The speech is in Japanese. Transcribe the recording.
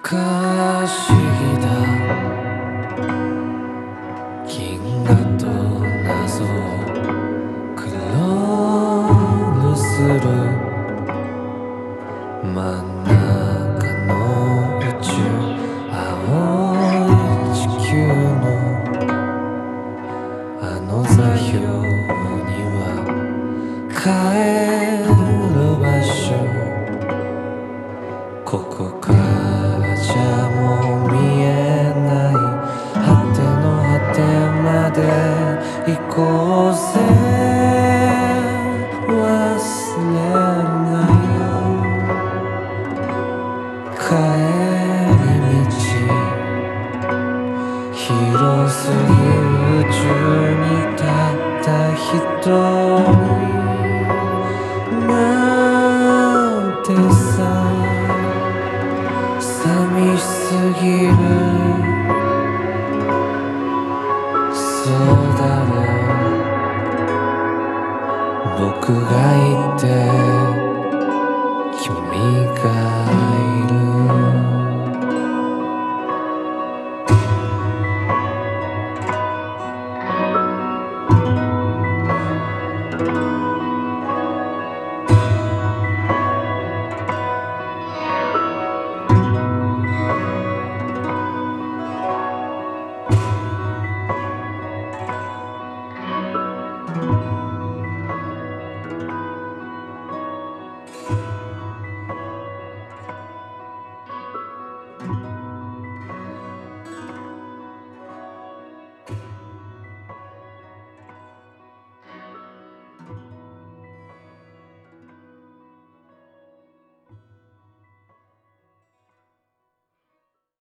不可思議だ銀河と謎クロールする真ん中の宇宙。青い地球のあの座標には帰るない帰り道。広すぎる宇宙にたった人なんてさ寂しすぎる僕がいて君が